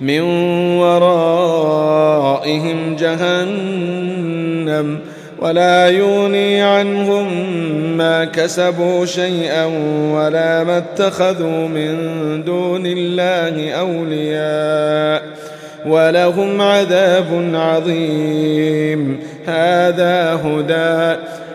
من ورائهم جهنم ولا يوني عنهم ما كسبوا شيئا ولا ما اتخذوا من دون الله أولياء ولهم عذاب عظيم. هذا هدى.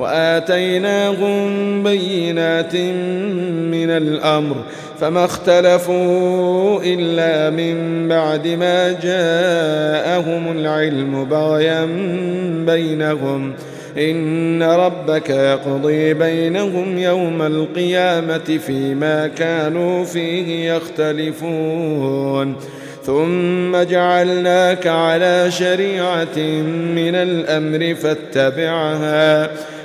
وآتيناهم بينات من الأمر فما اختلفوا إلا من بعد ما جاءهم العلم بغيا بينهم. إن ربك يقضي بينهم يوم القيامة فيما كانوا فيه يختلفون. ثم جعلناك على شريعة من الأمر فاتبعها. فاتبعها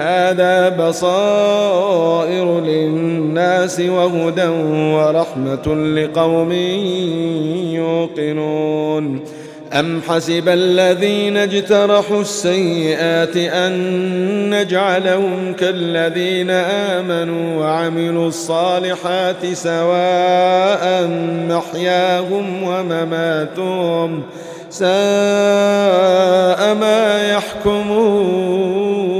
هذا بصائر للناس وهدى ورحمة لقوم يوقنون. أم حسب الذين اجترحوا السيئات أن نجعلهم كالذين آمنوا وعملوا الصالحات سواء محياهم ومماتهم ساء ما يحكمون.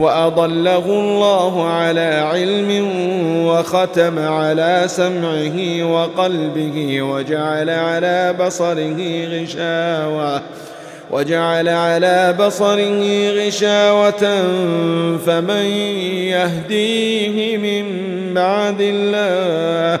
وأضله الله على علم وختم على سمعه وقلبه وجعل على بصره غشاوة وجعل على بصره غشاوة فمن يهديه من بعد الله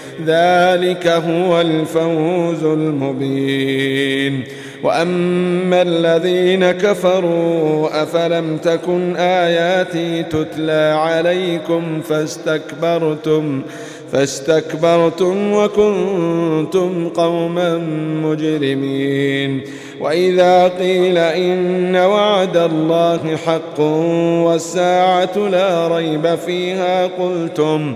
ذلك هو الفوز المبين. وأما الذين كفروا أفلم تكن آياتي تتلى عليكم فاستكبرتم فاستكبرتم وكنتم قوما مجرمين. وإذا قيل إن وعد الله حق والساعة لا ريب فيها قلتم